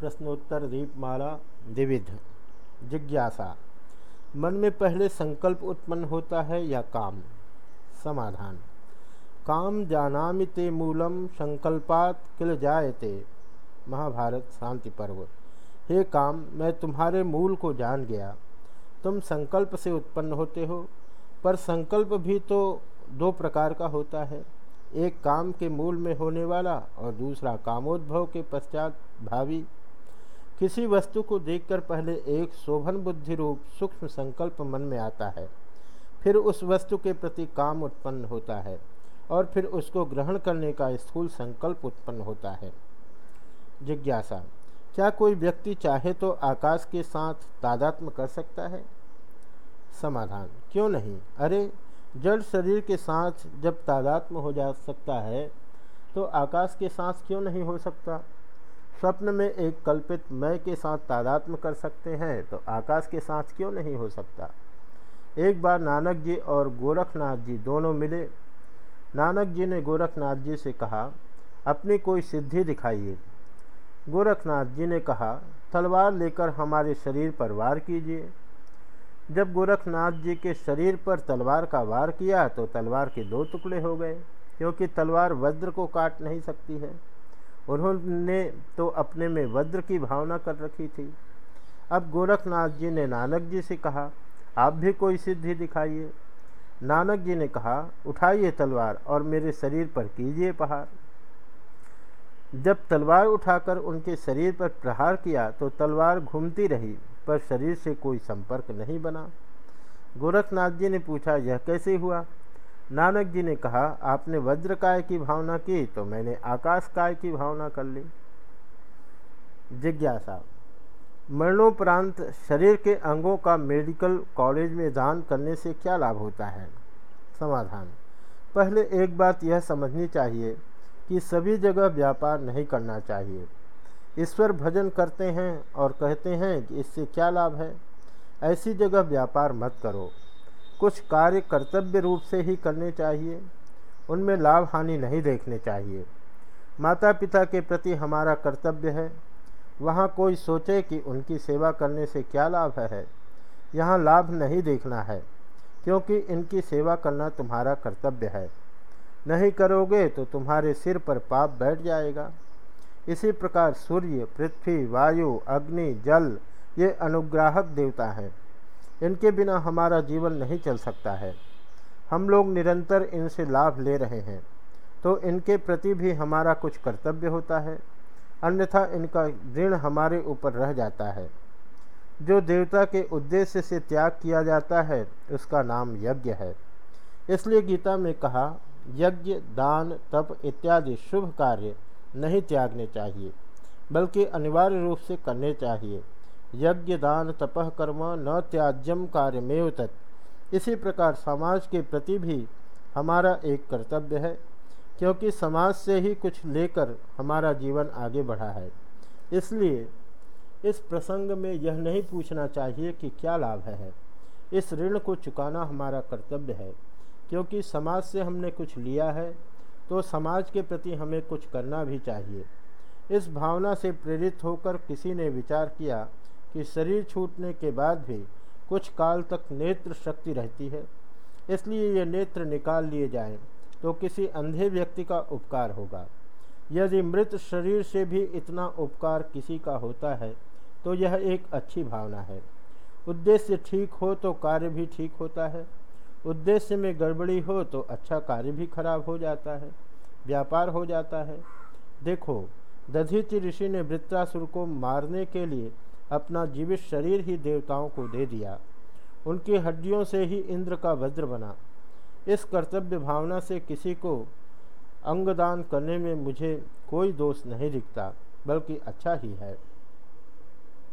प्रश्नोत्तर दीपमाला, द्विविध। जिज्ञासा। मन में पहले संकल्प उत्पन्न होता है या काम? समाधान। काम जानामि ते मूलम संकल्पात किल जायते। महाभारत शांति पर्व। हे काम, मैं तुम्हारे मूल को जान गया। तुम संकल्प से उत्पन्न होते हो, पर संकल्प भी तो दो प्रकार का होता है। एक काम के मूल में होने वाला और दूसरा कामोद्भव के पश्चात भावी किसी वस्तु को देखकर पहले एक शोभन बुद्धि रूप, सूक्ष्म संकल्प मन में आता है। फिर उस वस्तु के प्रति काम उत्पन्न होता है और फिर उसको ग्रहण करने का स्थूल संकल्प उत्पन्न होता है। जिज्ञासा, क्या कोई व्यक्ति चाहे तो आकाश के साथ तादात्म कर सकता है? समाधान, क्यों नहीं? अरे, जड़ शरीर के साथ जब तादात्म हो जा सकता है तो आकाश के साथ क्यों नहीं हो सकता? स्वप्न में एक कल्पित मय के साथ तादात्म कर सकते हैं तो आकाश के साथ क्यों नहीं हो सकता? एक बार नानक जी और गोरखनाथ जी दोनों मिले। नानक जी ने गोरखनाथ जी से कहा, अपनी कोई सिद्धि दिखाइए। गोरखनाथ जी ने कहा, तलवार लेकर हमारे शरीर पर वार कीजिए। जब गोरखनाथ जी के शरीर पर तलवार का वार किया तो तलवार के दो टुकड़े हो गए, क्योंकि तलवार वज्र को काट नहीं सकती है। उन्होंने तो अपने में वज्र की भावना कर रखी थी। अब गोरखनाथ जी ने नानक जी से कहा, आप भी कोई सिद्धि दिखाइए। नानक जी ने कहा, उठाइए तलवार और मेरे शरीर पर कीजिए प्रहार जब तलवार उठाकर उनके शरीर पर प्रहार किया तो तलवार घूमती रही, पर शरीर से कोई संपर्क नहीं बना। गोरखनाथ जी ने पूछा, यह कैसे हुआ? नानक जी ने कहा, आपने वज्र काय की भावना की तो मैंने आकाश काय की भावना कर ली। जिज्ञासा। मरणोपरांत शरीर के अंगों का मेडिकल कॉलेज में दान करने से क्या लाभ होता है? समाधान। पहले एक बात यह समझनी चाहिए कि सभी जगह व्यापार नहीं करना चाहिए। ईश्वर भजन करते हैं और कहते हैं कि इससे क्या लाभ है? ऐसी जगह व्यापार मत करो। कुछ कार्य कर्तव्य रूप से ही करने चाहिए, उनमें लाभ हानि नहीं देखने चाहिए। माता पिता के प्रति हमारा कर्तव्य है। वहाँ कोई सोचे कि उनकी सेवा करने से क्या लाभ है? यहाँ लाभ नहीं देखना है, क्योंकि इनकी सेवा करना तुम्हारा कर्तव्य है। नहीं करोगे तो तुम्हारे सिर पर पाप बैठ जाएगा। इसी प्रकार सूर्य, पृथ्वी, वायु, अग्नि, जल, ये अनुग्राहक देवता हैं। इनके बिना हमारा जीवन नहीं चल सकता है। हम लोग निरंतर इनसे लाभ ले रहे हैं तो इनके प्रति भी हमारा कुछ कर्तव्य होता है। अन्यथा इनका ऋण हमारे ऊपर रह जाता है। जो देवता के उद्देश्य से त्याग किया जाता है, उसका नाम यज्ञ है। इसलिए गीता में कहा, यज्ञ, दान, तप इत्यादि शुभ कार्य नहीं त्यागने चाहिए, बल्कि अनिवार्य रूप से करने चाहिए। यज्ञ दान तपह कर्म न त्याज्यम कार्य में तत्। इसी प्रकार समाज के प्रति भी हमारा एक कर्तव्य है, क्योंकि समाज से ही कुछ लेकर हमारा जीवन आगे बढ़ा है। इसलिए इस प्रसंग में यह नहीं पूछना चाहिए कि क्या लाभ है। इस ऋण को चुकाना हमारा कर्तव्य है, क्योंकि समाज से हमने कुछ लिया है तो समाज के प्रति हमें कुछ करना भी चाहिए। इस भावना से प्रेरित होकर किसी ने विचार किया कि शरीर छूटने के बाद भी कुछ काल तक नेत्र शक्ति रहती है। इसलिए ये नेत्र निकाल लिए जाएँ तो किसी अंधे व्यक्ति का उपकार होगा। यदि मृत शरीर से भी इतना उपकार किसी का होता है तो यह एक अच्छी भावना है। उद्देश्य ठीक हो तो कार्य भी ठीक होता है। उद्देश्य में गड़बड़ी हो तो अच्छा कार्य भी खराब हो जाता है, व्यापार हो जाता है। देखो दधीचि ऋषि ने वृत्रासुर को मारने के लिए अपना जीवित शरीर ही देवताओं को दे दिया। उनकी हड्डियों से ही इंद्र का वज्र बना। इस कर्तव्य भावना से किसी को अंगदान करने में मुझे कोई दोष नहीं दिखता, बल्कि अच्छा ही है।